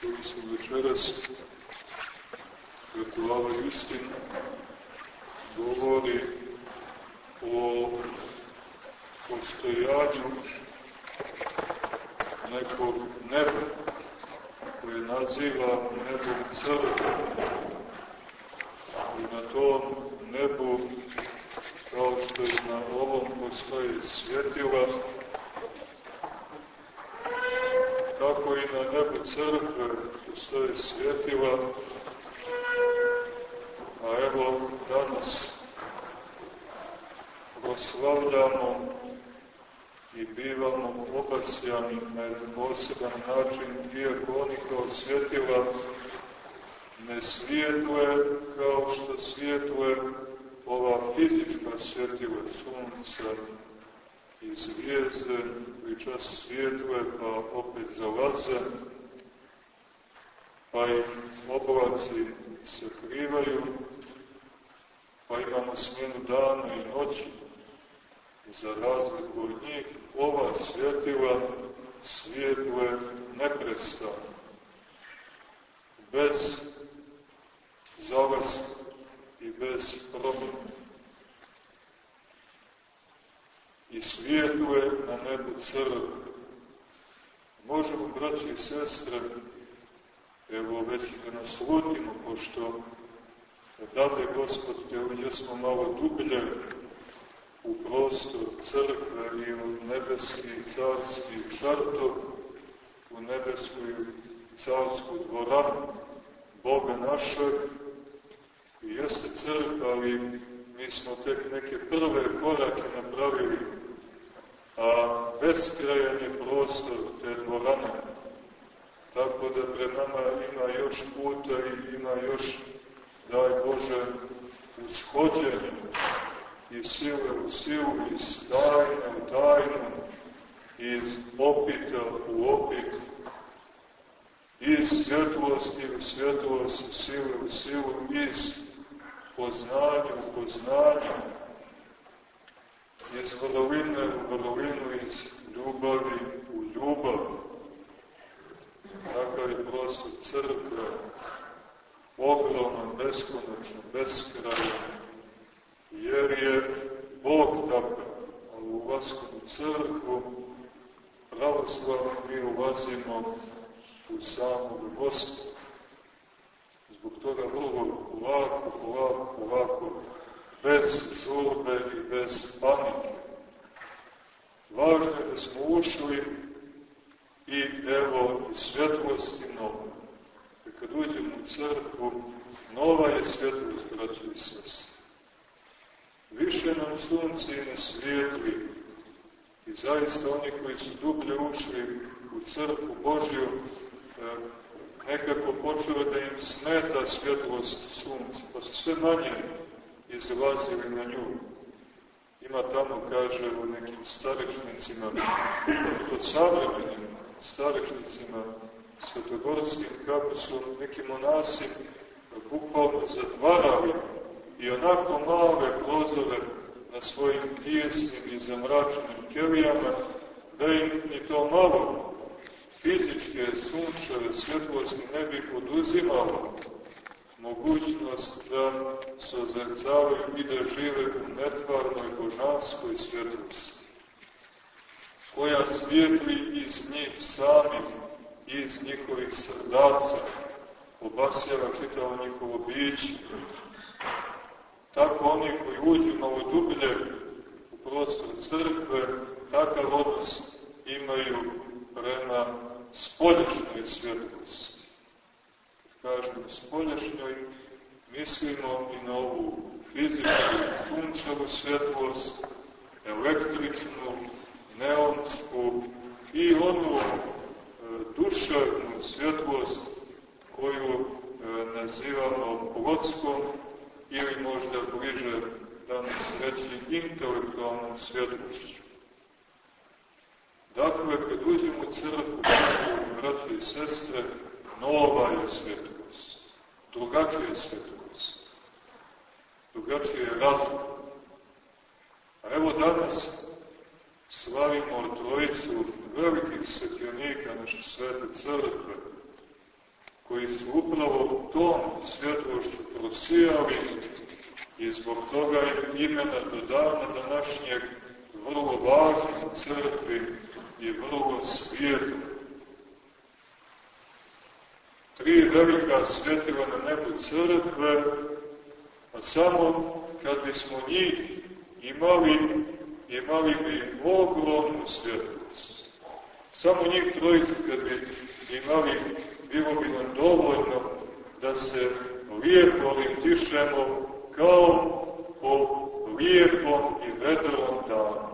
čuli smo večeras rituala istin govori o postojanju nekog neba koje naziva nebom crkve i na tom nebu kao što i na ovom postoje svjetila tako i na nebu crkve postoje svjetila a evo danas proslavljamo i bivamo obasjani na jedan poseban način, iako oni kao svjetila ne svijetluje kao što svijetluje ova fizička svjetila sunca i zvijezde, koji čas svijetluje pa opet zalaze, pa i oblaci sakrivaju, pa imamo smjenu dana i noći, za razliku od njih, ova svjetila svijetluje neprestano, bez zalaska i bez promjena. I svijetluje na nebu crve. Možemo, braći i sestre, evo već da nas lutimo, pošto dade Gospod, te smo malo dublje u prostor crkve i u nebeski carski čartok, u nebesku carsku dvoranu Boga našeg, i jeste crkva, ali mi smo tek neke prve korake napravili, a beskrajan je prostor te dvorane, tako da pred nama ima još puta i ima još, daj Bože, ushođenje iz sile u silu, iz tajne u tajnu, iz opita u opit, iz svjetlosti u svjetlost, sile u silu, iz poznanja u poznanje, iz vrline u vrlinu, iz ljubavi u ljubav. Takav je prostor crkve, ogromno, beskonačno, beskrajan, jer je Bog takav, a u u crkvu pravoslavno mi ulazimo u samog Gospoda. Zbog toga vrlo polako, polako, polako, bez žurbe i bez panike. Važno je da smo ušli i evo i svjetlosti nove. I kad uđemo u crkvu, nova je svjetlost, braći i sestri. Više nam sunce ne svijetli i zaista oni koji su dublje ušli u crkvu Božju e, nekako počelo da im smeta svjetlost sunca, pa su sve manje izlazili na nju. Ima tamo, kaže, u nekim staričnicima, od savremenim staričnicima, svetogorskim, kako su neki monasi bukvalno zatvarali i onako male prozore na svojim tijesnim i zamračenim kelijama, da im ni to malo fizičke sunčeve svjetlosti ne bi oduzimalo mogućnost da se ozrcavaju i da žive u netvarnoj božanskoj svjetlosti, koja svijetli iz njih samih, iz njihovih srdaca, obasjava čitavo njihovo biće, Tako oni koji uđu malo dublje u prostor crkve, takav odnos imaju prema spolješnjoj svjetlosti. Kažem spolješnjoj, mislimo i na ovu fizičku, sunčevu svjetlost, električnu, neonsku i onu e, duševnu svjetlost koju e, nazivamo plotskom ili možda bliže danas reći intelektualnom svjetlošću. Dakle, kad uđemo u crkvu, braće i sestre, nova je svjetlost, drugačija je svjetlost, drugačije je razum. A evo danas slavimo trojicu velikih svetionika naše svete crkve, koji su upravo tom svjetlošću prosijali i zbog toga imena do dana današnjeg vrlo važno u crkvi i vrlo svijetu. Tri velika svjetila na nebu crkve, a samo kad bismo njih imali, imali bi ogromnu svjetlost. Samo njih trojicu kad bi imali, bilo bi nam dovoljno da se lijepo orientišemo kao po lijepom i vedrom danu.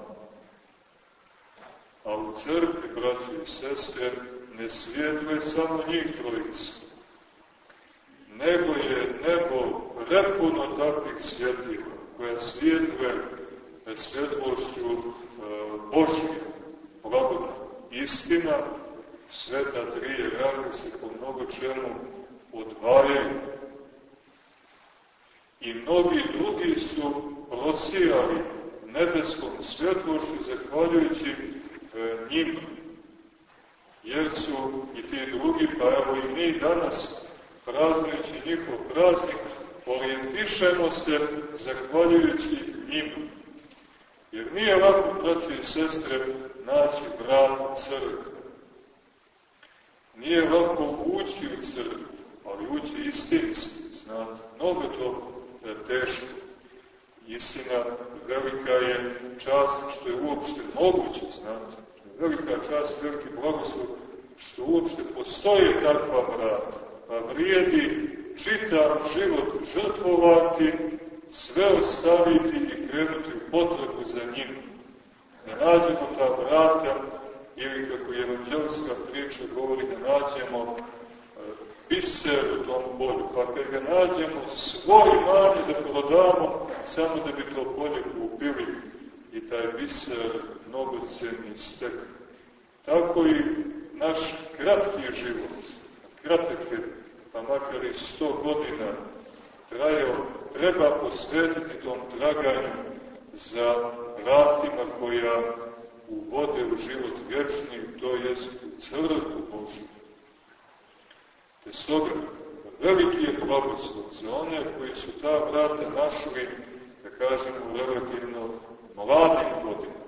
A u crkvi, braći i sestre, ne svijetluje samo njih trojica, nego je nebo prepuno takvih svjetljeva, koja svijetluje svjetlošću e, Božje, blagodna istina, sveta tri raka se po mnogo čemu odvajaju. I mnogi drugi su prosijali nebeskom svjetlošću zahvaljujući njima. Jer su i ti drugi, pa evo i mi danas, praznujući njihov praznik, orijentišemo se zahvaljujući njima. Jer nije lako, braći i sestre, naći vrat crkve. Nije lako ući u crkvu, ali ući istinski, znate, mnogo to je teško. Istina velika je čast što je uopšte moguće, znate. Velika čast, veliki blagoslov što uopšte postoje takva vrata. Pa vrijedi čitav život žrtvovati, sve ostaviti i krenuti u potrebu za njim. Da nađemo ta vrata, ili kako je evanđelska priča govori, da nađemo biser u tom polju, pa kad ga nađemo svoj manje da prodamo, samo da bi to polje kupili i taj biser mnogocijeni stek. Tako i naš kratki život, kratak je, pa makar i sto godina trajao, treba posvetiti tom traganju za vratima koja uvode u život vječni, to jest u Božju. Te stoga, veliki je blagoslov za one koji su ta vrata našli, da kažemo, relativno mladim godinama.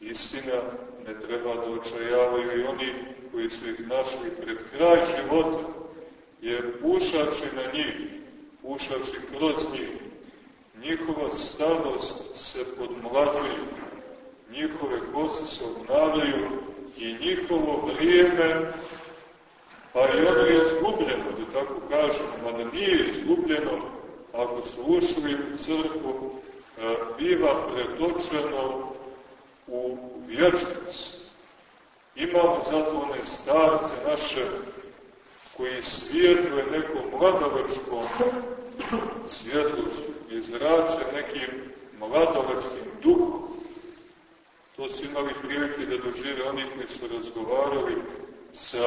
Istina, ne treba da očajavaju i oni koji su ih našli pred kraj života, jer ušavši na njih, ušavši kroz njih, njihova starost se podmlađuje, njihove kose se obnavljaju i njihovo vrijeme Pa i je izgubljeno, da tako kažemo, mada nije izgubljeno, ako su ušli u crkvu, e, biva pretočeno u vječnicu. Imamo zato one starce naše koji svijetluje nekom mladovačkom svjetlošću i zrače nekim mladovačkim duhom. To su imali prilike da dožive oni koji su razgovarali sa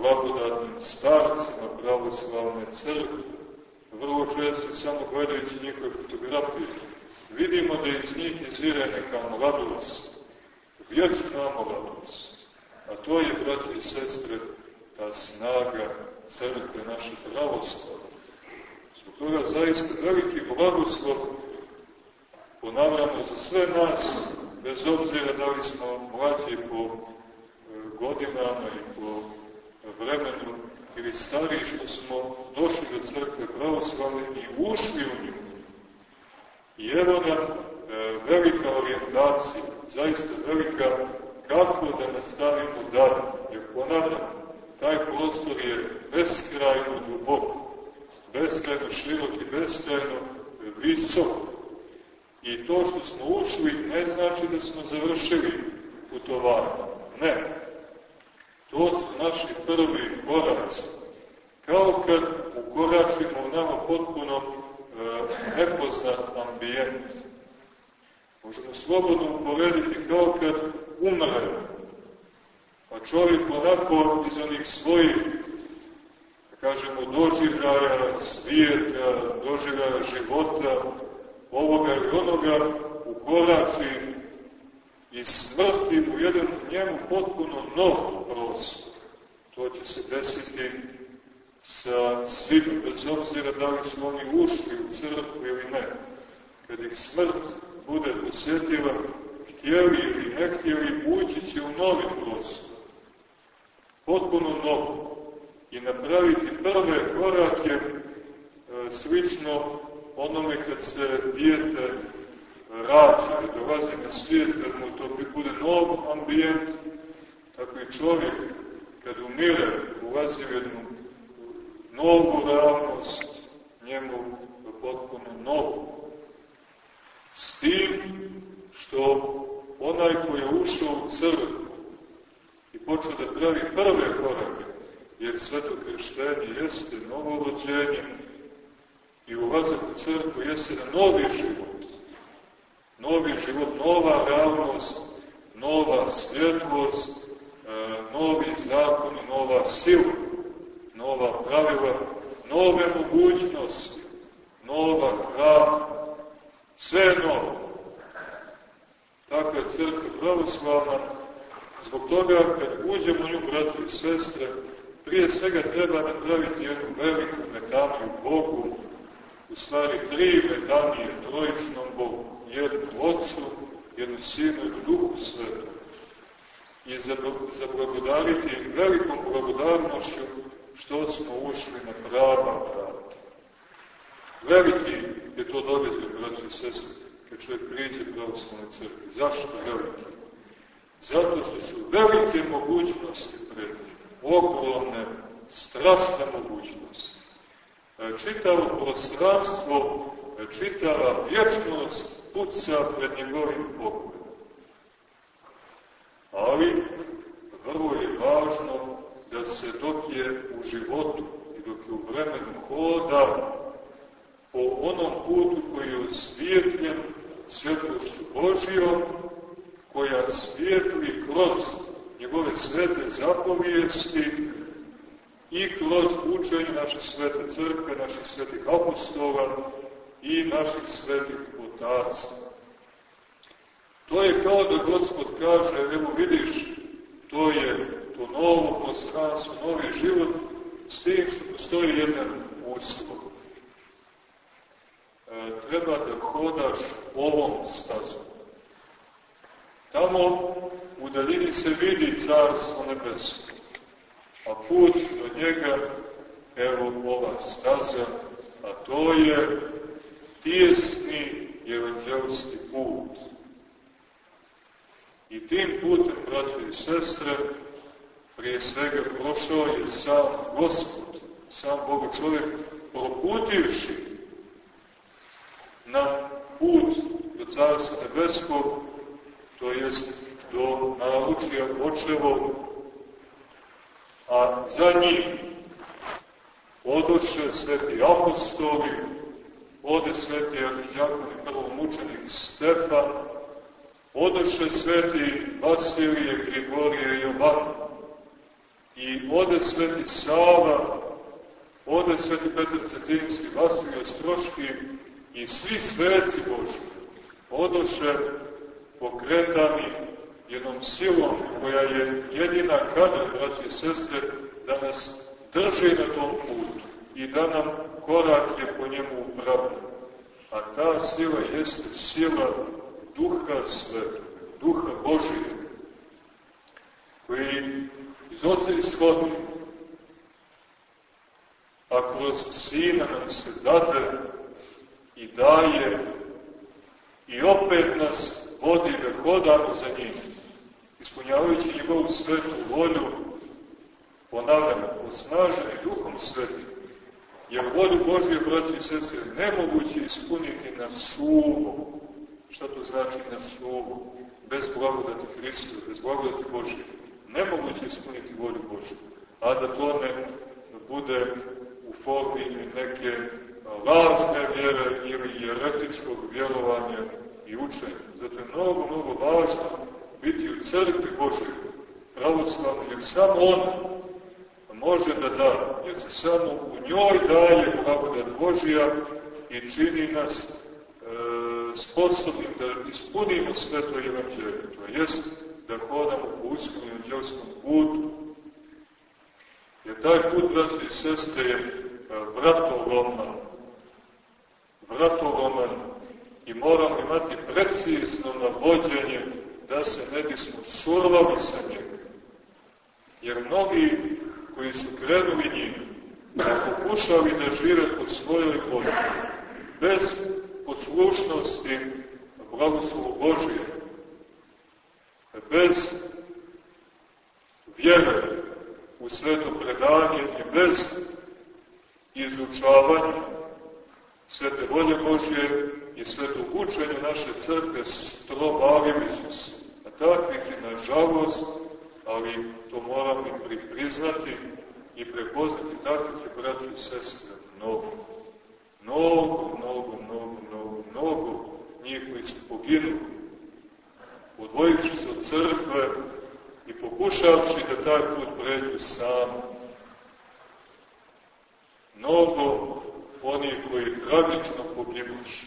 blagodatnim starcima pravoslavne crkve, vrlo često samo gledajući njihove fotografije, vidimo da iz njih izvire neka mladost, vječna mladost. A to je, braći i sestre, ta snaga crkve naše pravoslavne. Zbog toga zaista veliki blagoslov ponavljamo za sve nas, bez obzira da li smo mlađi po e, godinama i po vremenu ili stariji što smo došli do crkve pravoslavne i ušli u nju. I evo nam e, velika orijentacija, zaista velika, kako da nastavimo dalje. Jer ponavljam, taj prostor je beskrajno dubok, beskrajno širok i beskrajno visok. I to što smo ušli ne znači da smo završili putovanje. Ne, To su naši prvi koraci. Kao kad ukoračimo u nama potpuno e, nepoznat ambijent. Možemo slobodno uporediti kao kad umre. Pa čovjek onako iz onih svojih, da kažemo, doživljaja svijeta, doživljaja života, ovoga i onoga, ukorači i smrti u jedan njemu potpuno nov prostor. To će se desiti sa svima, bez obzira da li su oni ušli u crkvu ili ne. Kad ih smrt bude posjetila, htjeli ili ne htjeli, ući će u novi prostor. Potpuno novo. I napraviti prve korake e, slično onome kad se dijete rađa i dolazi na svijet, kad mu to bude nov ambijent, tako i čovjek kad umire, ulazi u jednu novu realnost, njemu potpuno novu. S tim što onaj koji je ušao u crkvu i počeo da pravi prve korake, jer sveto krštenje jeste novo rođenje i ulazak u crkvu jeste na novi život. Novi život, nova realnost, nova svjetlost, e, novi zakon, nova sila, nova pravila, nove mogućnosti, nova hrana, sve je novo. Tako je crkva pravoslavna. Zbog toga, kad uđemo u nju, braći i sestre, prije svega treba napraviti jednu veliku metaniju Bogu, u stvari tri metanije trojičnom Bogu, jednu Otcu, jednu Sinu i Duhu Svetu. I zablagodariti velikom blagodarnošću što smo ušli na prava vrata. Veliki je to događaj, braći i sestri, kad čovjek priđe pravoslavnoj crkvi. Zašto veliki? Zato što su velike mogućnosti pred njim, ogromne, strašne mogućnosti. E, čitavo prostranstvo, e, čitava vječnost puca pred njegovim pogledom. Ali, vrlo je važno da se dok je u životu i dok je u vremenu hoda po onom putu koji je osvijetljen svjetlošću Božijom, koja svijetli kroz njegove svete zapovijesti i kroz učenje naše svete crkve, naših svetih apostola i naših svetih otaca. To je kao da Gospod kaže, evo vidiš, to je to novo prostranstvo, novi život, s tim što postoji jedan uslov. E, treba da hodaš ovom stazom. Tamo u daljini se vidi carstvo nebesko, a put do njega, evo ova staza, a to je tijesni evanđelski put. I tim putem, braće i sestre, prije svega prošao je sam Gospod, sam Boga čovjek, proputivši na put do Carstva Nebeskog, to jest do naručija očevog, a za njim odoše sveti apostoli, ode sveti arhiđakon i prvomučenik Stefan, odoše sveti Vasilije, Grigorije i Jovan, i ode sveti Sava, ode sveti Petar Cetinski, Vasilij Ostroški i svi sveci Boži odoše pokretani jednom silom koja je jedina kadra, braće i sestre, da nas drži na tom putu i da nam korak je po njemu upravljen. A ta sila jeste sila Duha Sveta, Duha Božije, koji iz oca ishodni, a kroz Sina nam se dade i daje i opet nas vodi da hodamo za njim, ispunjavajući njegovu svetu volju, ponavljamo, osnaženi duhom svetim, jer volju Božje, braći i sestre, nemoguće ispuniti na suvo. Šta to znači na suvo? Bez blagodati Hristu, bez blagodati Božje nemoguće ispuniti volju Božju, a da to ne bude u formi neke lažne vjere ili jeretičkog vjerovanja i učenja. Zato je mnogo, mnogo važno biti u crkvi Božoj, pravoslavno, jer samo on može da da, jer se samo u njoj daje blagodat Božja i čini nas e, sposobni da ispunimo sve to evanđelje, to jest da hodamo po uskom evanđelskom putu. Jer taj put, braći i sestre, je vratoloman. Vratoloman i moramo imati precizno navođenje da se ne bismo survali sa njega. Jer mnogi koji su krenuli njim, pokušali da žive po svojoj vodi, bez poslušnosti blagoslovu Božije, bez vjere u sveto predanje i bez izučavanja svete volje Božje i sveto učenje naše crkve strobavili su se. A takvih je nažalost, ali to moramo i priznati i prepoznati takvih je braću i sestre mnogo. Mnogo, mnogo, mnogo, mnogo, mnogo njih koji su poginuli, odvojivši se od crkve i pokušavši da taj put pređu sami. Mnogo oni koji tragično poginuši.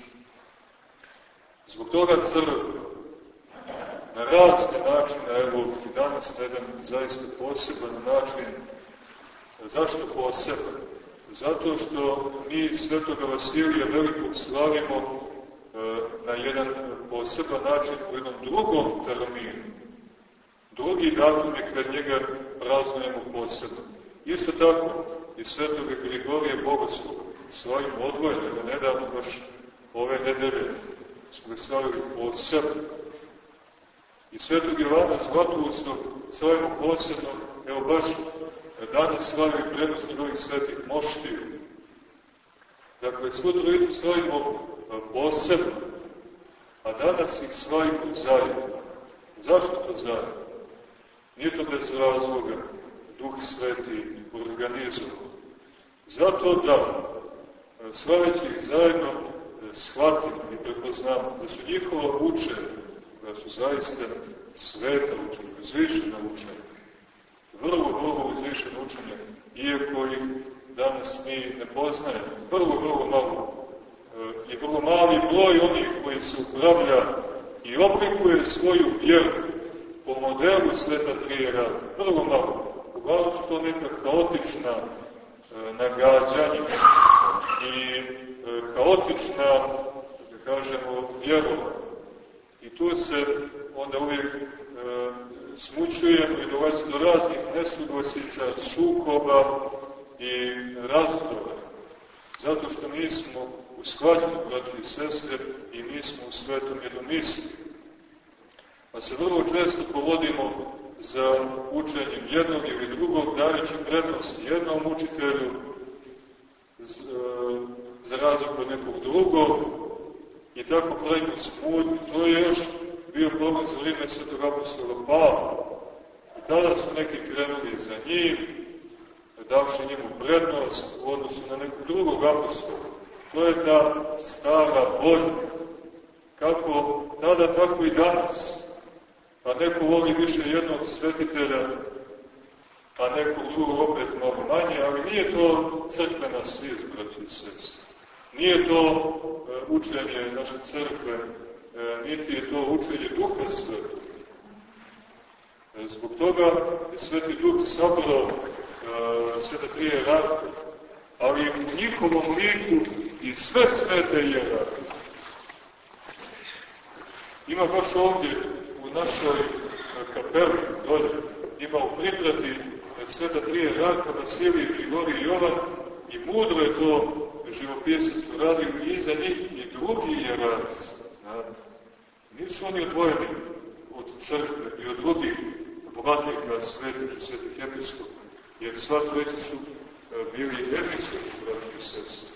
Zbog toga crkva na razne načine, evo i danas na jedan zaista poseban način, zašto poseban? Zato što mi Svetoga Vasilija Velikog slavimo e, na jedan poseban način u jednom drugom terminu. Drugi datum je kad njega praznujemo posebno. Isto tako i Svetoga Grigorija Bogoslova svojim odvojenim, nedavno baš ove nedelje smo ga slavili posebno. I Svetog Jovana Zlatoustog slavimo posebno, evo baš danas slavimo prednosti ovih svetih moštiju. Dakle, svu trojicu slavimo posebno, a danas ih slavimo zajedno. Zašto to zajedno? Nije to bez razloga, Duh Sveti organizovao. Zato da, slaveći ih zajedno, shvatimo i prepoznamo da su njihova učenja, da su zaista sveta učenja, uzvišena učenja, vrlo, vrlo uzvišena učenja, iako ih danas mi ne poznajemo, vrlo, vrlo malo, i vrlo mali broj onih koji se upravlja i oblikuje svoju vjeru po modelu Sveta Trijera, vrlo malo. Uglavnom su to neka haotična e, nagađanja i E, haotična, da kažemo, vjerova. Tu se onda uvijek e, smućujemo i dolazi do raznih nesuglasica, sukoba i razdora. Zato što nismo usklađeni, braći i sestre, i nismo u svetom jednomislu. Pa se vrlo često povodimo za učenjem jednog ili drugog, dajući prednost jednom učitelju, za razliku od nekog drugog i tako pravimo smut. To je još bio problem za vrijeme svetog apostola Pavla. I tada su neki krenuli za njim, davši njemu prednost u odnosu na nekog drugog apostola. To je ta stara volja. Kako tada, tako i danas. Pa neko voli više jednog svetitelja, a nekog drugog opet malo manje, ali nije to crkvena svijest, braći i sestri. Nije to e, učenje naše crkve, e, niti je to učenje Duha Svetog. E, zbog toga je Sveti Duh sabrao Sveta Trije rade, ali u njihovom liku i sve svete jerarhije. Ima baš ovdje u našoj kapeli dolje, ima u priprati Sveta Trije Raka, Vasilij, Grigorij i Jovan i mudro je to živopisac uradio i iza njih i drugi jeranci, znate. Nisu oni odvojeni od crkve i od drugih bogatnika svetih i svetih episkopa, jer sva trojica su e, bili episkopi, braći i sestri.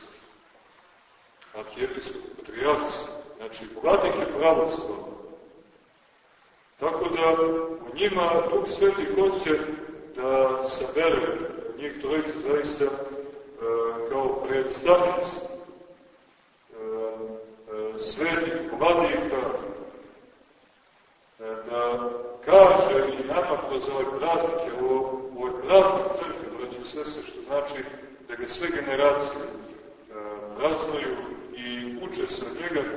Arhijepiskopi, patrijarci, znači bogatnik je pravoslavno. Tako da u njima Duh Sveti hoće da sabere njih trojica zaista kao predstavnici e, e, svetih vladika da kaže i nama kroz ove praznike, u ovoj praznik crkve, braći sve se, što znači da ga sve generacije praznuju i uče od njega,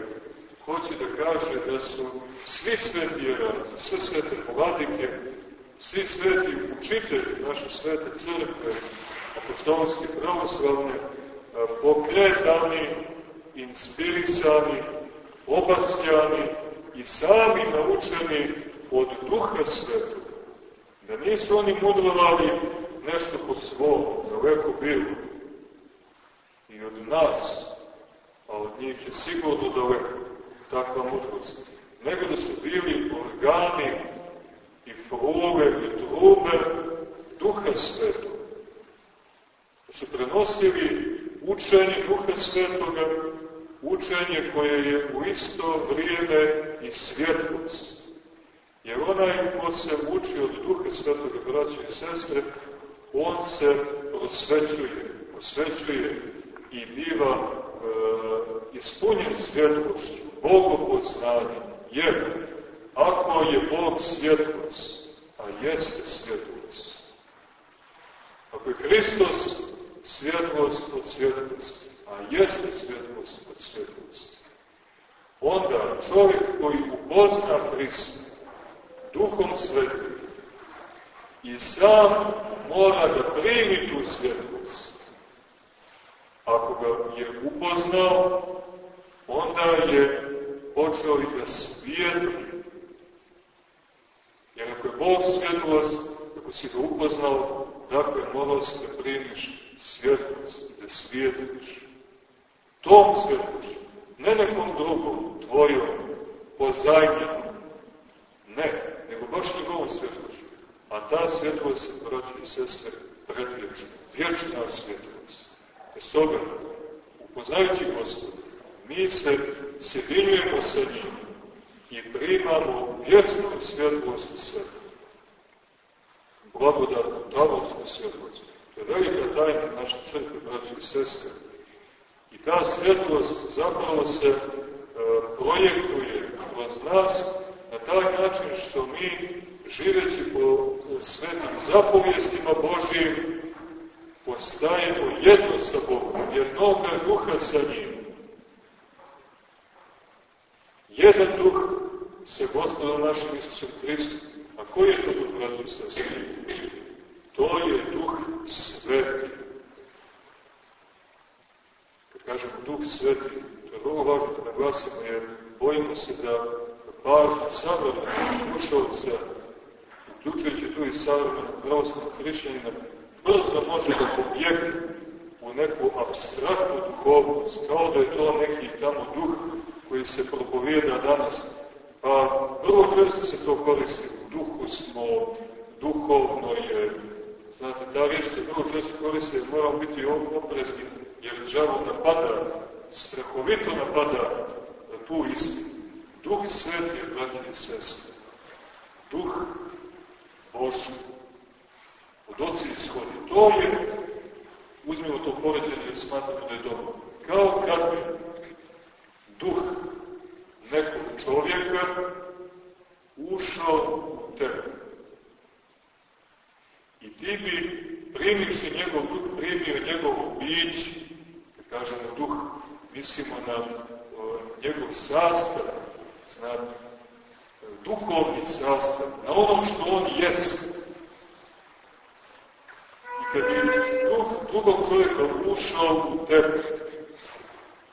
hoće da kaže da su svi sveti jerazi, sve svete vladike, svi sveti učitelji naše svete crkve, apostolske pravoslavne, pokretani, inspirisani, obaskjani i sami naučeni od duha svetog. Da nisu oni mudrovali nešto po svom, daleko bilo. I od nas, a od njih je sigurno daleko takva mudrost. Nego da su bili organi i frove i trube duha svetog. Su prenosili učenje duha svetoga, učenje koje je u isto vrijeme i svjetlost. Jer onaj ko se uči od duha svetoga, braća i sestre, on se prosvećuje, prosvećuje i biva e, ispunjen svjetlošću, bogopoznanjem. Jer ako je Bog svjetlost, a jeste svjetlost, ako je Hristos svjetlost od svjetlosti, a jeste svjetlost od svjetlosti, onda čovjek koji upozna Hrista, duhom svetim, i sam mora da primi tu svjetlost. Ako ga je upoznao, onda je počeo i da svijetli. Jer ako je Bog svjetlost, ako si ga upoznao, dakle morao si da primiš svjetlost, da svijetliš. Tom svjetlošću, ne nekom drugom, tvojom, pozajnjenom, ne, nego baš njegovom svjetlošću. A ta svjetlost je, braći i sestre, predvječna, vječna svjetlost. E stoga, upoznajući Gospoda, mi se sjedinjujemo sa njim i primamo vječnu svjetlost u sebi. Blagodatnu, davosku svjetlost. To je velika tajna naše crkve, braći i sestre. I ta svjetlost zapravo se e, projektuje kroz nas na taj način što mi živeći po svetim zapovjestima Božijim, postajemo jedno sa Bogom, jednoga duha sa njim. Jedan duh sa gospodom našim Isusom Hristom. A koji je to duh, braći i sestri? To je duh sveti. Kad kažemo duh sveti, to je vrlo važno da naglasimo, jer bojimo se da pažnja savremenog slušalca uključujući tu i savremenog pravoslavnog hrišćanina, brzo može da pobjegne u neku abstraktnu duhovnost, kao da je to neki tamo duh koji se propovijeda danas. Pa vrlo često se to koristi, u duhu smo, duhovno je, znate, ta riječ se vrlo često koristi, moramo biti oprezni, jer džavo napada, strahovito napada tu istinu. Duh sveti je, braći i sestre. Duh Božji. Od oci ishodi. To je, uzmimo to poređenje jer smatramo da je dobro. Kao kad bi duh nekog čovjeka ušao u tebe. I ti bi, primivši njegov duh, primio njegov bić, da kažemo duh, mislimo na o, njegov sastav, znate, duhovni sastav, na onom što on jest. I kad bi duh drugog čovjeka ušao u tebe,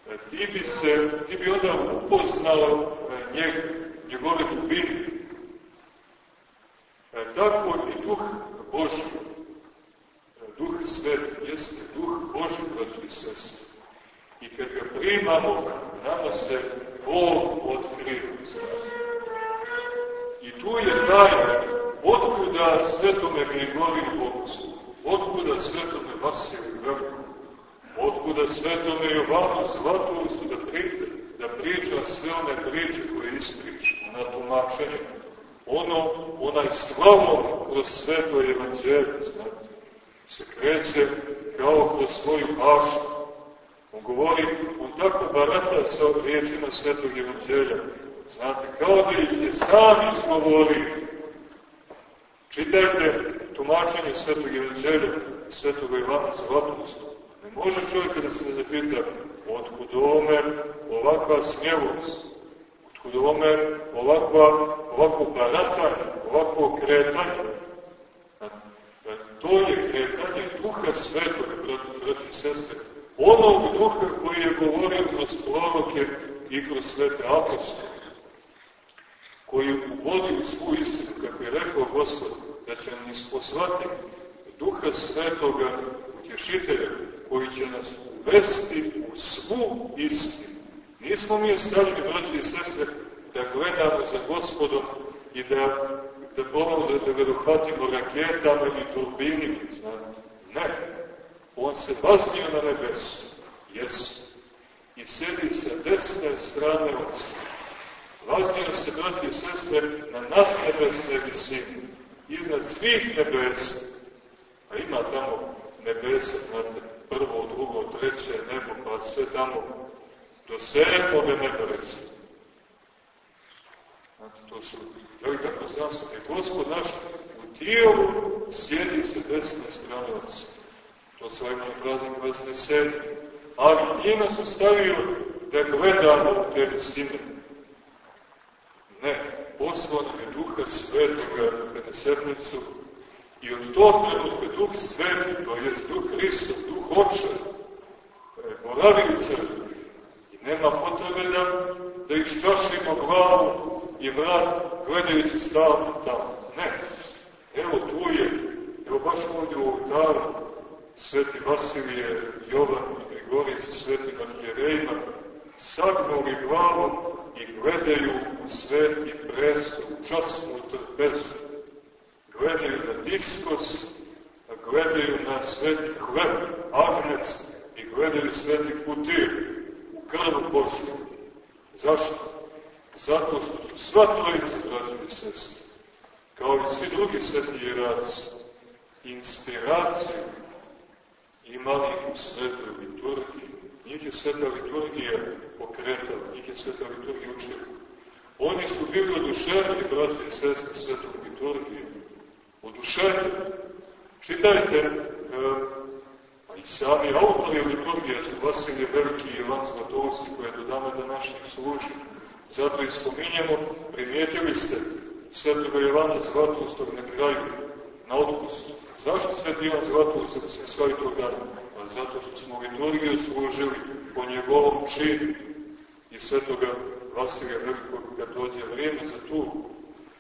e, ti bi se, ti bi onda upoznao e, njeg, njegove dubine. E, tako i duh Boži, duh svet, jeste duh Boži, braći i sestri. I kad ga primamo, nama se Bog otkriva. I tu je tajna otkuda svetome Grigoriju Bogosu, otkuda svetome Vasiliju Veliku, otkuda svetome Jovanu Zlatovostu da, priča, da priča sve one priče koje ispriča na tumačenje. Ono, onaj slavom kroz sveto evanđelje, znate, se kreće kao kroz svoju pašu. On govori, on tako barata sa riječima svetog evanđelja, Znate, kao da ih je sam izgovorio. Čitajte tumačenje Svetog Evanđelja, Svetog Ivana Zlatovosta. Ne može čovjek da se ne zapita otkud ome ovakva smjelost, ovome ovakva, ovako baratanje, ovako kretanje. To je kretanje duha svetoga, brati, brati i sestre. Onog duha koji je govorio kroz proroke i kroz svete apostole. Koji uvodi u svu istinu, kako je rekao Gospod, da će nam isposlati duha svetoga utješitelja, koji će nas uvesti u svu istinu. Nismo mi ostavljeni, braći i sestre, da gledamo za gospodom i da, da pomalo da, da ga dohvatimo raketama i turbinima, znate. Ne. On se vaznio na nebesu. Jes. I sedi sa desne strane oca. Vaznio se, braći i sestre, na nadnebesne visine. Iznad svih nebesa. A ima tamo nebesa, znate, prvo, drugo, treće nebo, pa sve tamo do neba, recimo. Znate, to su velika poznanstva. I Gospod naš u tijelu sjedi sa desne strane Otca. To se ovaj praznik Vasnesedi. Ali nije nas ostavio da gledamo u te visine. Ne, poslao nam je Duha Svetoga pred sedmicu i od tog trenutka Duh Sveti, to je Duh Hristov, Duh Oče, boravi u crkvi. Nema potrebe da, da iščašimo glavu i vrat gledajući stavno tamo. Ne. Evo tu je, evo baš ovdje u oltaru, sveti Vasilije, Jovan i Grigorij sa svetim arhijerejima, sagnuli glavom i gledaju u sveti presto, u časnu trpezu. Gledaju na diskos, gledaju na sveti hleb, agnec i gledaju sveti putir u krvu Božju. Zašto? Zato što su sva trojica, braći i sestri, kao i svi drugi sveti jeraci, inspiraciju imali u svetoj liturgiji. Njih je sveta liturgija pokretala, njih je sveta liturgija učila. Oni su bili oduševljeni, braći i sestri, svetom liturgije. Oduševljeni. Čitajte, e, sami autori liturgije su Vasilije Veliki i Ivan Zlatovski, koje do dana današnjih služi Zato i spominjemo, primijetili ste svetoga Jovana Zlatovstog na kraju, na otpustu. Zašto sveti Ivan Zlatovost da se slavi tog dana? Pa zato što smo liturgiju služili po njegovom činu i svetoga Vasilija Velikog kad dođe vrijeme za tu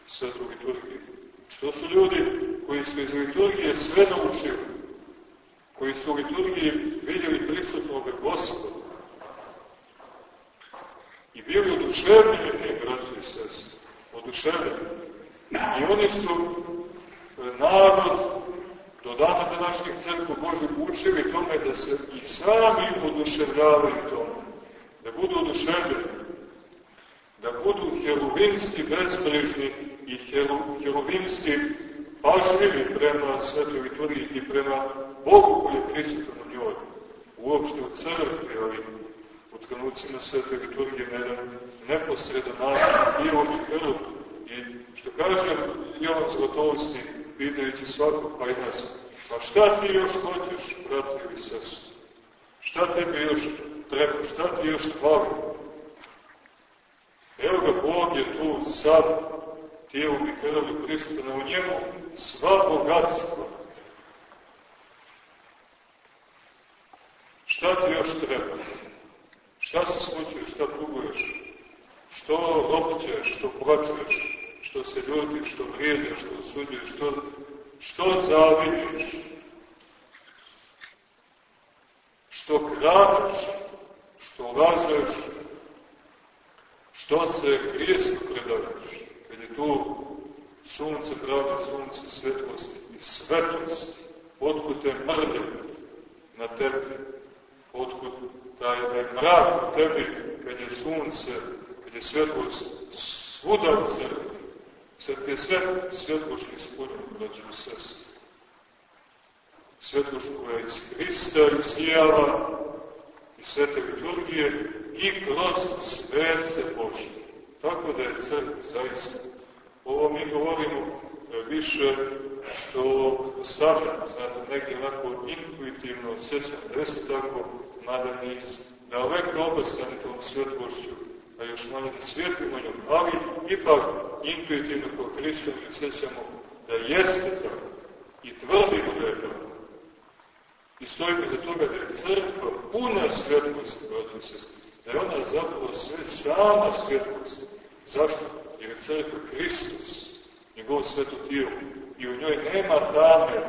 svetu liturgiju. Što su ljudi koji su iz liturgije sve naučili, koji su u liturgiji vidjeli prisutnog Gospoda, i bili oduševljeni tim braći i sestri. Oduševljeni. I oni su e, narod do dana današnjeg crkvu Božu učili tome da se i sami oduševljavaju tome. Da budu oduševljeni. Da budu heruvimski bezbrižni i heruvimski pažljivi prema svetoj liturgiji i prema Bogu koji je prisutan u njoj. Uopšte u crkvi, ali u trenucima svete liturgije na jedan neposredan način, tijelo i krv. I što kaže Jovan Zlatovski, pitajući svakog pa i nas, pa šta ti još hoćeš, brati ili sestri? Šta tebi još treba? Šta ti još hvali? Evo ga, Bog je tu sad, tijelo i krv prisutno u njemu, sva bogatstva. Šta ti još treba? Šta se smućuješ, šta tuguješ? Što općeš, što plačuješ, što se ljutiš, što vrijedeš, što osuđuješ, što, što zavidiš? Što kradeš, što lažeš, što se grijesno predaješ, kad je tu sunce, pravda, sunce, svetlosti i svetlosti, otkud te mrde na tebi, otkud taj, taj mrak u tebi, kad je sunce, kad je svetlost svuda u crkvi, crkvi je sve svetloški ispunjeno, braći i sestri. Svetlošt koja iz Hrista isijala i svete liturgije i kroz svece Božje. Tako da je crkva zaista. Ovo mi govorimo e, više što stavljamo, znate, neki onako intuitivno osjećam, da se tako mada nisu, daleko obastani tom svetlošću, a još manje da svjetlimo njom, ali ipak intuitivno po Hristom sjećamo da jeste tako i tvrdimo da je tako. I stojimo za toga da je crkva puna svjetlosti, braći i da je ona zapravo sve sama svjetlost. Zašto? Jer je crkva Hristos, njegov sveto tijelo, i u njoj nema tame.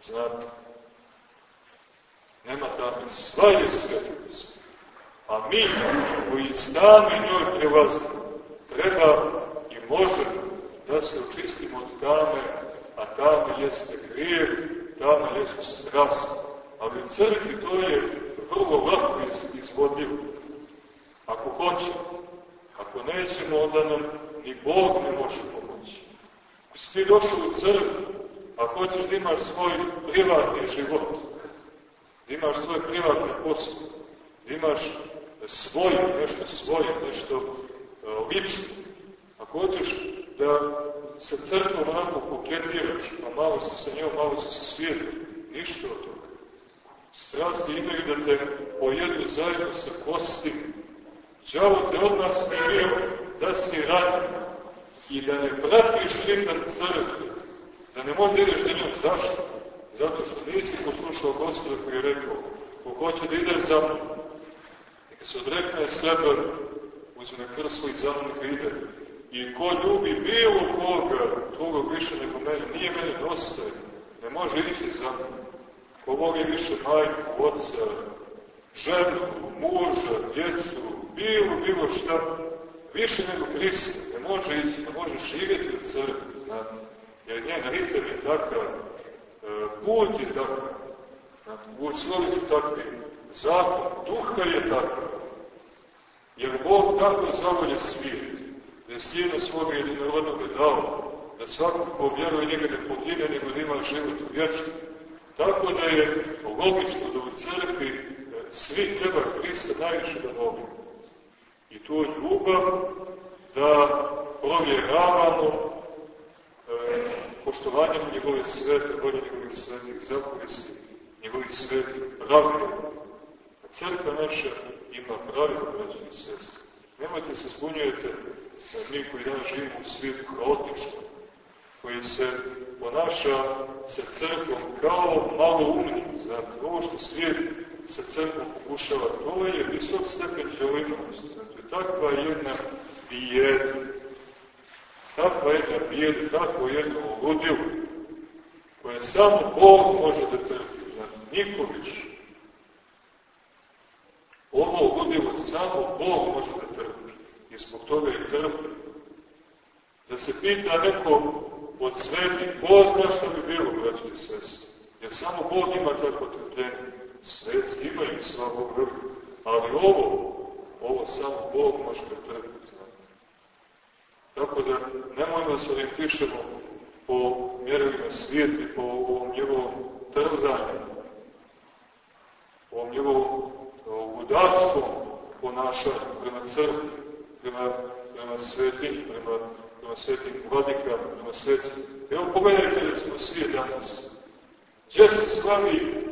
Znate, nema tame, sva je svjetlost. A mi, koji sami njoj prelazimo, treba i možemo da se očistimo od tame, a tame jeste grijev, tame jeste strast. Ali u crkvi to je vrlo lako izvodljivo. Ako hoćemo, ako nećemo, onda nam ni Bog ne može pomoći. Si došao u crkvu, a hoćeš da imaš svoj privatni život, da imaš svoj privatni posao, da imaš svoje, nešto svoje, nešto uh, lično, ako hoćeš da sa crkvom onako koketiraš, pa malo se sa njom, malo se sa svijetom, ništa od toga. Strasti imaju da te pojedu zajedno sa kostima. Đavo te od nas smirio da si radim i da ne pratiš ritam crkve, da ne možda ideš za njom. Zašto? Zato što nisi poslušao gospoda koji je rekao, ko hoće da ide za mnom, neka se odrekne sebe, uzme krst svoj za mnom ide. I ko ljubi bilo koga, drugog više nego mene, nije mene dosta, ne može ići za mnom. Ko voli više majku, oca, ženu, muža, djecu, bilo, bilo šta, više nego Hrista, može ne može živjeti u crkvi, znate. Jer njen ritem je takav, e, put je takav, znate, uslovi su takvi, zakon, duha je takav. Jer Bog tako zavolje svijet, da je sina svoga jedinorodnog dao, da svako ko vjeruje njega ne pogine, nego da ima život vječni. Tako da je logično da u crkvi e, svi treba Hrista najviše da volimo. I je ljubav da provjeravamo e, poštovanjem njegove svete, volje njegovih svetih zapovesti, njegovih svetih pravila. A crkva naša ima pravila, braći i sestri. Nemojte se zbunjujete da mi koji danas živimo u svijetu haotično, koji se ponaša sa crkvom kao malo umni. Znate, ovo što svijet sa crkvom pokušava, to je visok stepen dželinosti. Znate, takva jedna bijeda, takva jedna bijeda, takvo jedno ludilo, koje samo Bog može da trpi. Znate, niko više. Ovo ludilo samo Bog može da trpi. I zbog toga i trpi. Da se pita neko od svetih, Bog zna što bi bilo, braći i sestri. Jer samo Bog ima tako trpljenje. Svetski imaju slavu vrhu. Ali ovo, ovo samo Bog može da trpi. Tako da nemojmo da se orijentišemo po mjerilima svijeti, po ovom njegovom trzanju, po ovom njegovom ludačkom ponašanju prema crkvi, prema, prema svetinji, prema prema svetim vladikama, prema svetim. Evo pogledajte recimo svijet danas. Gdje se slavi,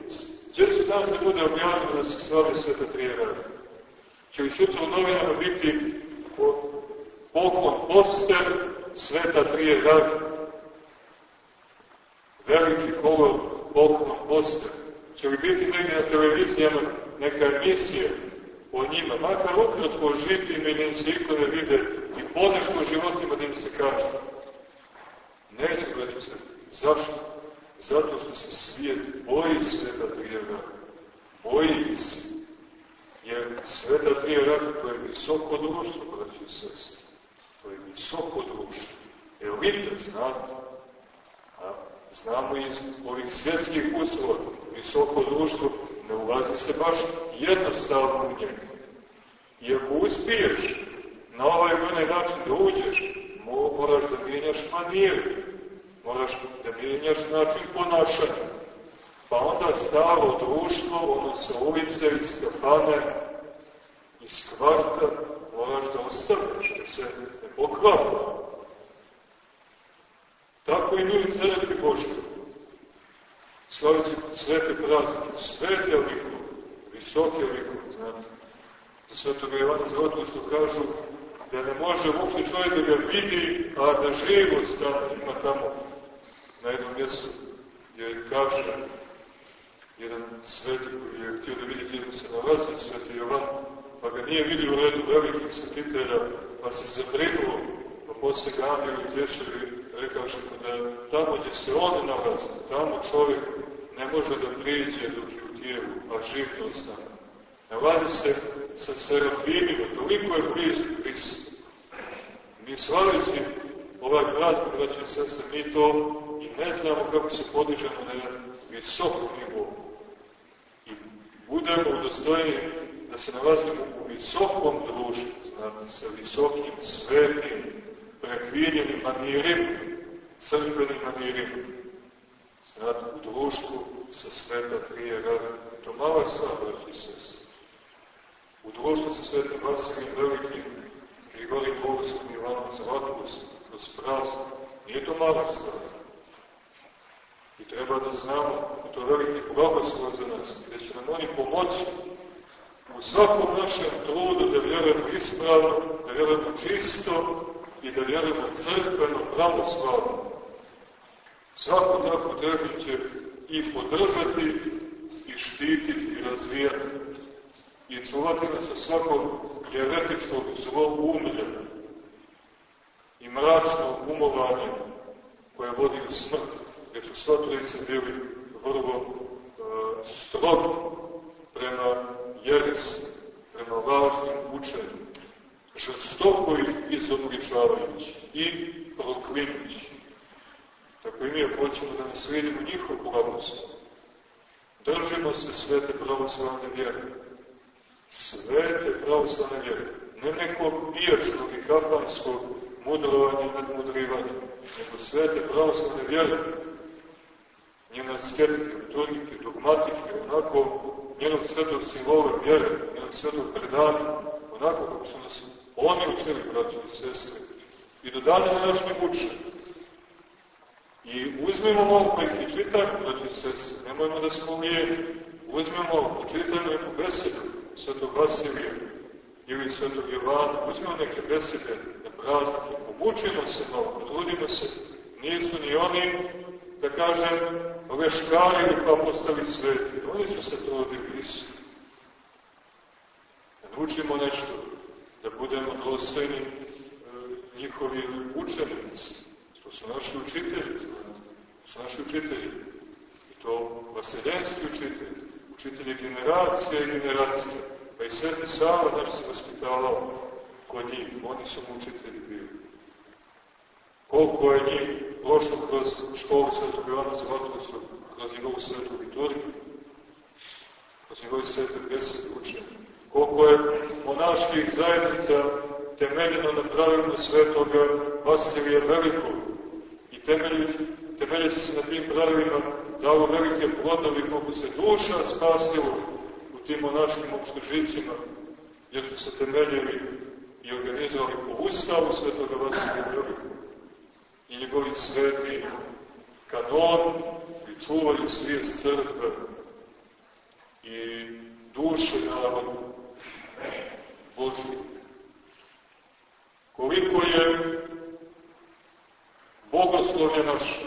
gdje se danas da bude objavljeno da se slavi sveta trijera? Će li sutra u novinama biti poklon poster sveta trijera? Veliki kolor poklon poster. Će li biti negdje na televizijama neka emisija o njima, makar ukratko žiti i da im se ikone vide i ponešto životima da im se kaže. Neće, braću se. Zašto? Zato što se svijet boji sveta trijera. Boji se. Jer sveta trijera to je visoko društvo, braću se. To je visoko društvo. Elita, znate. A, znamo iz ovih svjetskih uslova, visoko društvo ne ulazi se baš jednostavno u njega. I ako uspiješ na ovaj onaj način da uđeš, moraš da mijenjaš manijeru, moraš da mijenjaš način ponašanja. Pa onda staro društvo, ono sa ulice, iz kafane, iz kvarta, moraš da ostavljaš, da se ne pokvara. Tako i mi u crkvi Božje slaviti svete praznike, svete likove, visoke likove, znate. Za svetoga Jovana Zlatostu kažu da ne može uopšte čovjek da ga vidi, a da živost ima tamo na jednom mjestu gdje kaže jedan sveti koji je htio da vidi gdje se nalazi sveti Jovan, pa ga nije vidio u redu velikih svetitelja, pa se zabrinuo, pa posle ga Andriju utješili, rekaše da tamo gdje se on nalazi, tamo čovjek ne može da priđe dok je u tijelu, a živ ne ostane. Nalazi se sa serafimima, toliko je blizu Hrista. Mi slavići ovaj praznik, braći i sestre, mi to i ne znamo kako se podižemo na jedan visok nivou. I budemo udostojeni da se nalazimo u visokom društvu, znate, sa visokim, svetim, prekviljenim manirima, crkvenim manirima. Znate, u društvu sa sveta trije rada. To mala stvar, braći i sestre. U društvu sa svetim Vasilijem Velikim, Grigorij Bogoslov i Ivanom Zlatovos, kroz praznik, nije to mala stvar. I treba da znamo da to veliki blagoslov za nas, gde će nam oni pomoći u svakom našem trudu da vjerujemo ispravno, da vjerujemo čisto i da vjerujemo crkveno, pravoslavno. Svako tako držit će i podržati i štititi i razvijati i čuvati nas od svakog jeretičkog zlog umlja i mračnog umovanja koje vodi u smrt, gdje su sva trojica bili vrlo uh, strogi prema jeresi, prema važnim učenjima, žestoko ih izobličavajući i proklinući. Tako i mi hoćemo da naslijedimo njihov blagoslov. Držimo se svete pravoslavne vjere. Svete pravoslavne vjere. Ne nekog pijačnog i kafanskog mudrovanja i nadmudrivanja, nego svete pravoslavne vjere. Njena skeptike, metodike, dogmatike, onako njenog svetog simbola vjere, njenog svetog predanja, onako kako su nas oni učili, braći i sestre, i do dana današnjeg učenja. I uzmemo malo pa ih i čitajmo, braći i sestre, nemojmo da smo lijeni, uzmemo, čitajmo neku besedu svetog Vasilija ili svetog Jovana, uzmemo neke besede na praznike, pomučimo se malo, potrudimo se, nisu ni oni, da kažem, leškari pa postali sveti, oni su se trudili isto. Da naučimo nešto, da budemo dostojni e, njihovi učenici, to su naši učitelji, to su naši učitelji, i to vaseljenski učitelji, učitelji generacije i generacije, pa i Sveti Sava naš se vaspitavao kod njih, oni su učitelji bili. Koliko je njih prošlo kroz školu Svetog Jovana Zlatovostva, kroz njegovu svetu liturgiju, kroz njegove svete besede učenja. Koliko je monaških zajednica temeljeno na pravilno svetoga Vasilija Velikog i temeljeći se na tim pravilima dalo velike plodovi koliko se duša spasilo u tim monaškim opštežićima, jer su se temeljili i organizovali po ustavu svetoga Vasilija Velikog i njegovi sveti kanon i čuvaju svijest crkve i duše narodu Božji. Koliko je bogoslovje naše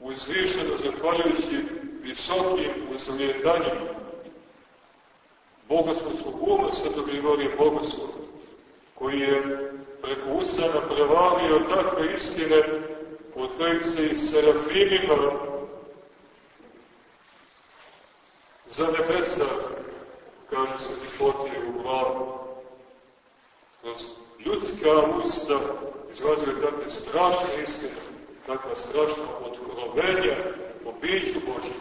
uzvišeno zahvaljujući visokim uzlijetanjima bogoslovskog uma Svetog Grigorija Bogoslova, koji je preko usana prevalio takve istine od kojih se i serafimima za nebesa, kaže se Tipotije u glavu, kroz ljudska usta izlazile takve strašne istine, takva strašna otkrovenja o biću Božem.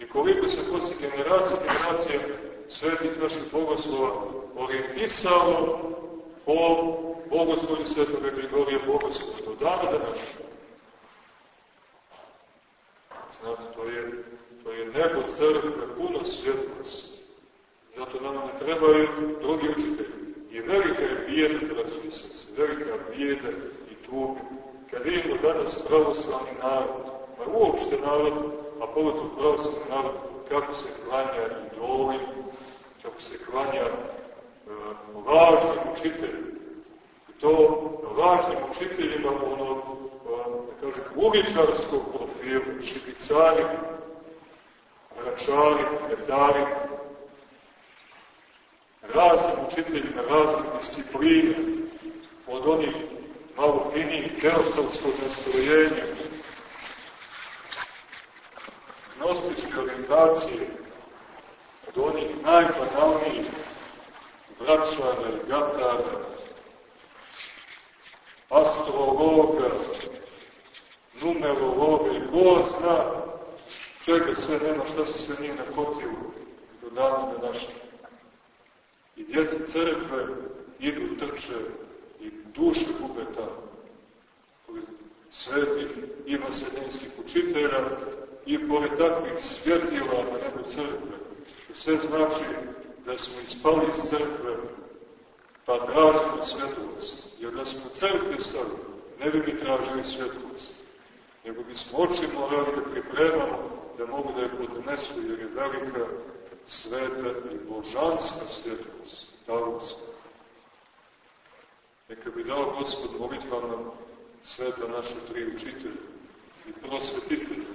I koliko se posle generacije, generacije svetih naših bogoslova orijentisalo po bogoslovi svetoga Grigorija Bogoslova do dana današnje. Znate, to je, to je nebo crkve, puno svjetlosti. Zato nama ne trebaju drugi učitelji. I velika je bijeda, braći se, velika bijeda i tuga. Kad vidimo danas pravoslavni narod, pa uopšte narod, a pogotovo pravoslavni narod, kako se klanja idoli, kako se klanja lažnim učiteljima. I to lažnim učiteljima ono, da kažem, uličarskog profila, šibicari, račari, metari, raznim učiteljima, raznim discipline, od onih malo finijih teosovskog nastrojenja, gnostičke orientacije, do onih najbanalnijih bračara i gatara, astrologa, numerologa i ko zna čega sve nema, šta se sve nije nakotilo do dana današnje. I djeca crkve idu, trče i duše gube tamo. Svetih ima sredinskih učitelja i pored takvih svjetila na nebu crkve, sve znači da smo ispali iz crkve, pa tražimo svetlost. Jer da smo crkve stali, ne bi mi tražili svetlost, nego bismo oči morali da pripremamo da mogu da je podnesu, jer je velika sveta i božanska svjetlost, talovska. Neka bi dao Gospod molitvama sveta naše tri učitelja i prosvetitelja,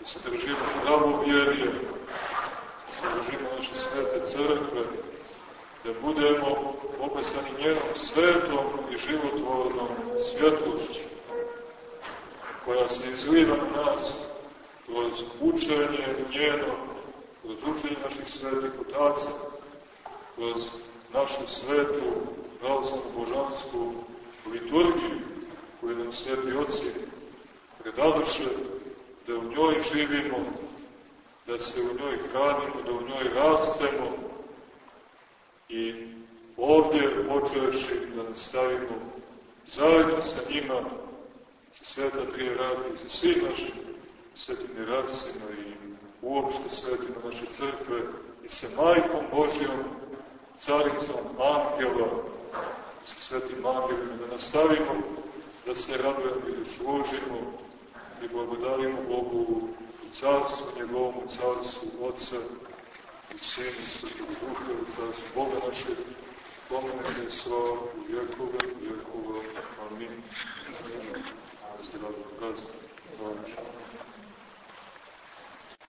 da se držimo pravo vjerije, se držimo naše svete crkve, da budemo obesani njenom svetom i životvornom svjetlošću, koja se izliva na nas kroz učenje njeno, kroz učenje naših svetih otaca, kroz našu svetu pravoslavnu božansku liturgiju koju nam sveti oci predavaše, da u njoj živimo, da se u njoj hranimo, da u njoj rastemo i ovdje počeši da nastavimo zajedno sa njima, sa sveta tri radi, sa svim našim svetim jerarhsima i uopšte svetima naše crkve i sa majkom Božjom, caricom angela, sa svetim angelima, da nastavimo da se radujemo i da služimo i blagodarimo Bogu carstvu, njegovom u carstvu Otca i Sina i Svetog Duha, u carstvu Boga našeg, pomenete je slava u vjekove, vjekova. Amin. Zdravlje, praznik. Amin.